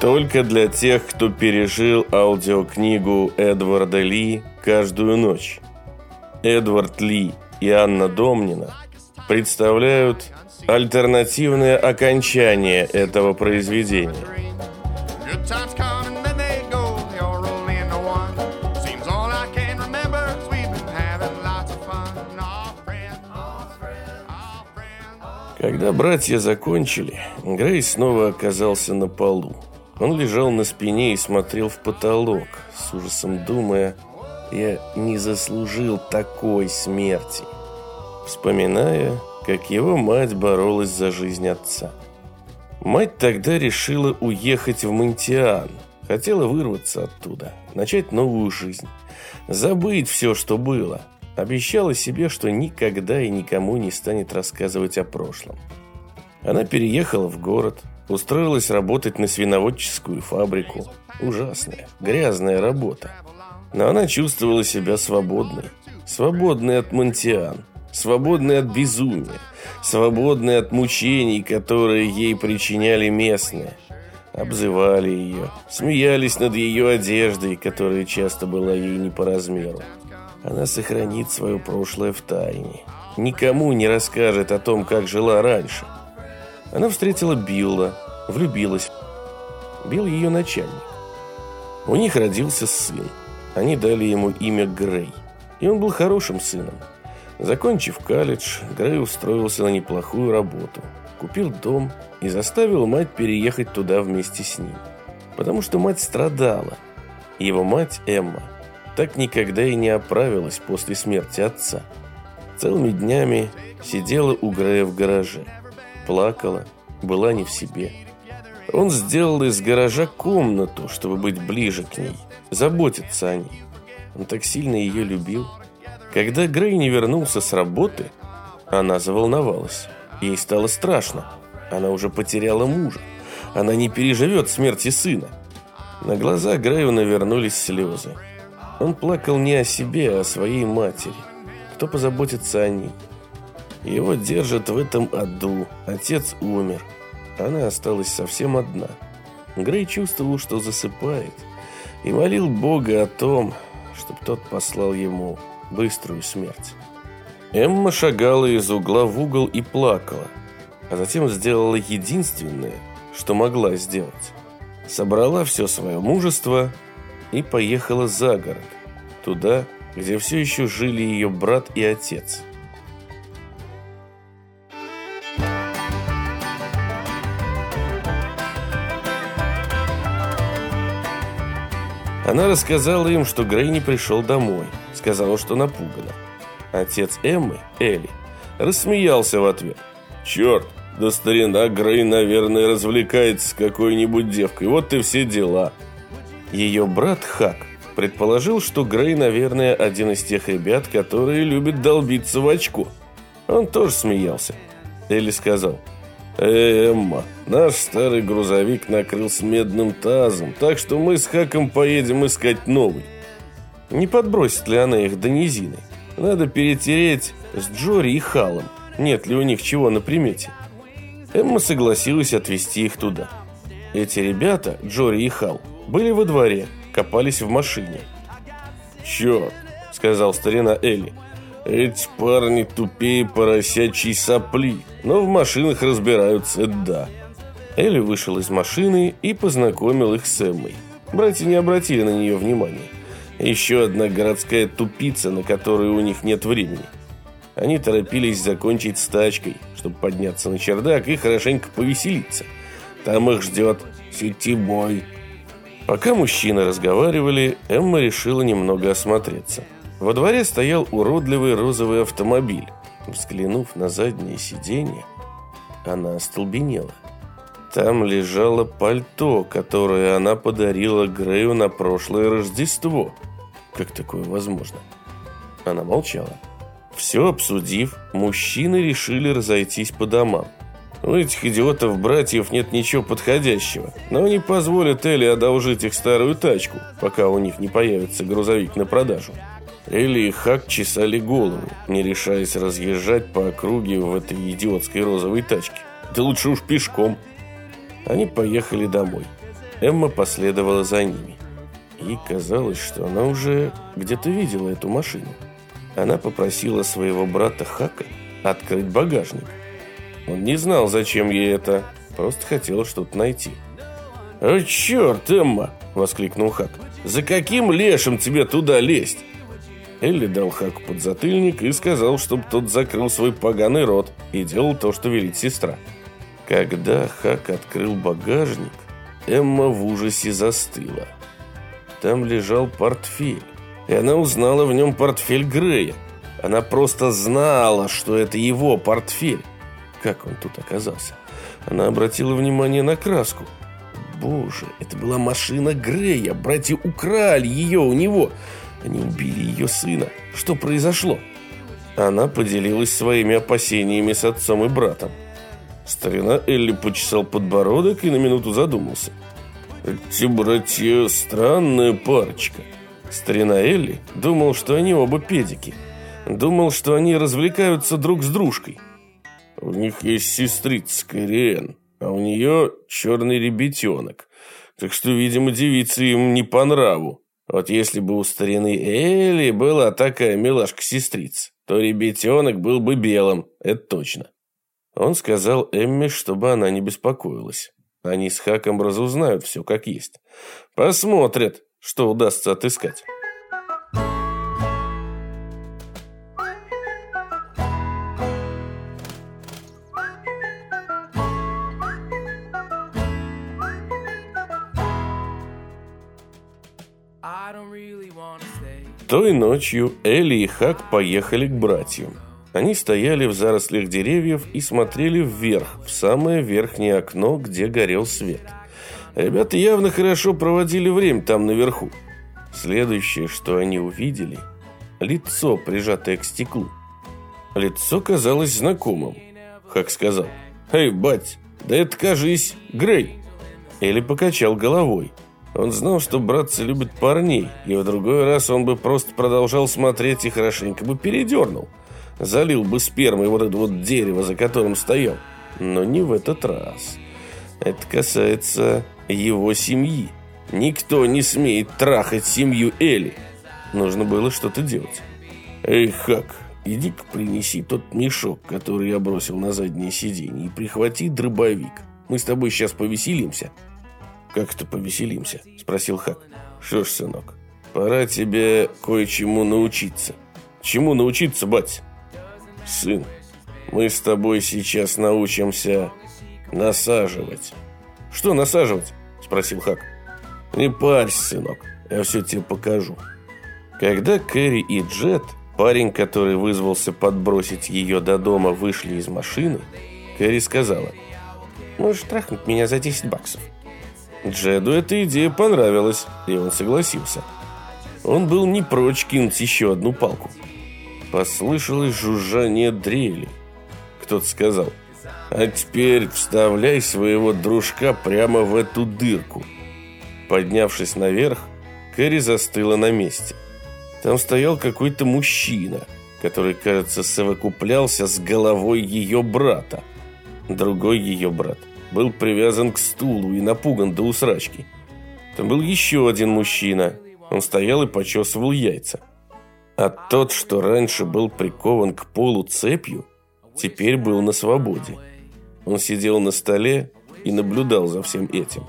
Только для тех, кто пережил аудиокнигу Эдварда Ли «Каждую ночь». Эдвард Ли и Анна Домнина представляют альтернативное окончание этого произведения. Когда братья закончили, Грей снова оказался на полу. Он лежал на спине и смотрел в потолок, с ужасом думая, «Я не заслужил такой смерти», вспоминая, как его мать боролась за жизнь отца. Мать тогда решила уехать в Монтиан, хотела вырваться оттуда, начать новую жизнь, забыть все, что было, обещала себе, что никогда и никому не станет рассказывать о прошлом. Она переехала в город, устроилась работать на свиноводческую фабрику. Ужасная, грязная работа. Но она чувствовала себя свободной. Свободной от Монтиан. Свободной от безумия. Свободной от мучений, которые ей причиняли местные. Обзывали ее, смеялись над ее одеждой, которая часто была ей не по размеру. Она сохранит свое прошлое в тайне. Никому не расскажет о том, как жила раньше. Она встретила Билла, влюбилась. Билл ее начальник. У них родился сын. Они дали ему имя Грей. И он был хорошим сыном. Закончив колледж, Грей устроился на неплохую работу. Купил дом и заставил мать переехать туда вместе с ним. Потому что мать страдала. Его мать, Эмма, так никогда и не оправилась после смерти отца. Целыми днями сидела у Грея в гараже. Плакала, была не в себе. Он сделал из гаража комнату, чтобы быть ближе к ней, заботиться о ней. Он так сильно ее любил. Когда Грей не вернулся с работы, она заволновалась. Ей стало страшно. Она уже потеряла мужа. Она не переживет смерти сына. На глаза Грею навернулись слезы. Он плакал не о себе, а о своей матери. Кто позаботится о ней? Его держат в этом аду. Отец умер. Она осталась совсем одна. Грей чувствовал, что засыпает, и молил Бога о том, чтобы тот послал ему быструю смерть. Эмма шагала из угла в угол и плакала, а затем сделала единственное, что могла сделать. Собрала все свое мужество и поехала за город, туда, где все еще жили ее брат и отец. Она рассказала им, что Грей не пришел домой. Сказала, что напугана. Отец Эммы, Элли, рассмеялся в ответ. «Черт, да старина Грей, наверное, развлекается с какой-нибудь девкой. Вот и все дела». Ее брат Хак предположил, что Грей, наверное, один из тех ребят, которые любят долбиться в очко. Он тоже смеялся. Элли сказал, «Эй, Эмма, наш старый грузовик накрылся медным тазом, так что мы с Хаком поедем искать новый». Не подбросит ли она их до низины? Надо перетереть с Джори и Халом. Нет ли у них чего на примете? Эмма согласилась отвезти их туда. Эти ребята, Джори и Хал, были во дворе, копались в машине. «Черт!» — сказал старина Элли. «Эти парни тупее поросячьей сопли, но в машинах разбираются, да». Элли вышел из машины и познакомил их с Эммой. Братья не обратили на нее внимания. Еще одна городская тупица, на которую у них нет времени. Они торопились закончить с тачкой, чтобы подняться на чердак и хорошенько повеселиться. Там их ждет сетибой. Пока мужчины разговаривали, Эмма решила немного осмотреться. Во дворе стоял уродливый розовый автомобиль. Взглянув на заднее сиденье, она остолбенела. Там лежало пальто, которое она подарила Грею на прошлое Рождество. Как такое возможно? Она молчала. Все обсудив, мужчины решили разойтись по домам. У этих идиотов-братьев нет ничего подходящего, но они позволят Элли одолжить их старую тачку, пока у них не появится грузовик на продажу. Элли и Хак чесали голову, не решаясь разъезжать по округе в этой идиотской розовой тачке. Да лучше уж пешком. Они поехали домой. Эмма последовала за ними. Ей казалось, что она уже где-то видела эту машину. Она попросила своего брата Хака открыть багажник. Он не знал, зачем ей это, просто хотел что-то найти. «О, черт, Эмма!» – воскликнул Хак. «За каким лешим тебе туда лезть?» Элли дал Хаку подзатыльник и сказал, чтобы тот закрыл свой поганый рот и делал то, что велит сестра. Когда Хак открыл багажник, Эмма в ужасе застыла. Там лежал портфель, и она узнала в нем портфель Грея. Она просто знала, что это его портфель. Как он тут оказался? Она обратила внимание на краску. Боже, это была машина Грея. Братья украли ее у него. Они убили ее сына. Что произошло? Она поделилась своими опасениями с отцом и братом. Старина Элли почесал подбородок и на минуту задумался. Эти братья странная парочка. Старина Элли думал, что они оба педики. Думал, что они развлекаются друг с дружкой. У них есть сестрица Кориэн, а у нее черный ребятенок. Так что, видимо, девица им не по нраву. Вот если бы у старины Элли была такая милашка-сестрица, то ребятенок был бы белым, это точно. Он сказал Эмме, чтобы она не беспокоилась. Они с Хаком разузнают все как есть. Посмотрят, что удастся отыскать. Той ночью Элли и Хак поехали к братьям. Они стояли в зарослях деревьев и смотрели вверх, в самое верхнее окно, где горел свет. Ребята явно хорошо проводили время там наверху. Следующее, что они увидели – лицо, прижатое к стеклу. Лицо казалось знакомым. Хак сказал, «Эй, бать, да это, кажись, Грей!» Элли покачал головой – он знал, что братцы любят парней, и в другой раз он бы просто продолжал смотреть и хорошенько бы передернул. Залил бы спермой вот это вот дерево, за которым стоял. Но не в этот раз. Это касается его семьи. Никто не смеет трахать семью Эли. Нужно было что-то делать. Эй, Хак, иди-ка принеси тот мешок, который я бросил на заднее сиденье, и прихвати дробовик. Мы с тобой сейчас повеселимся. «Как это повеселимся?» – спросил Хак. «Что ж, сынок, пора тебе кое-чему научиться». «Чему научиться, бать?» «Сын, мы с тобой сейчас научимся насаживать». «Что насаживать?» – спросил Хак. «Не парься, сынок, я все тебе покажу». Когда Кэрри и Джет, парень, который вызвался подбросить ее до дома, вышли из машины, Кэрри сказала, «Можешь трахнуть меня за 10 баксов». Джеду эта идея понравилась, и он согласился. Он был не прочь кинуть еще одну палку. Послышалось жужжание дрели. Кто-то сказал, «А теперь вставляй своего дружка прямо в эту дырку». Поднявшись наверх, Кэрри застыла на месте. Там стоял какой-то мужчина, который, кажется, совокуплялся с головой ее брата. Другой ее брат был привязан к стулу и напуган до усрачки. Там был еще один мужчина. Он стоял и почесывал яйца. А тот, что раньше был прикован к полу цепью, теперь был на свободе. Он сидел на столе и наблюдал за всем этим.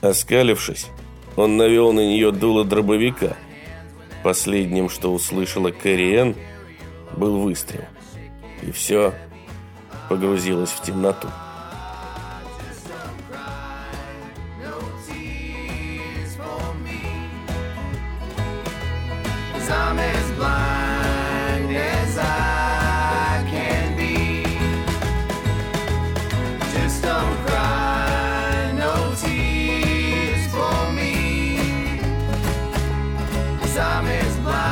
Оскалившись, он навел на нее дуло дробовика. Последним, что услышала Кэрриэн, был выстрел. И все погрузилось в темноту. time is blind.